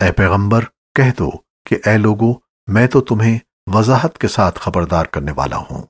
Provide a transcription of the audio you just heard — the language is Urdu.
اے پیغمبر، کہہ دو کہ اے لوگو، میں تو تمہیں وضاحت کے ساتھ خبردار کرنے والا ہوں۔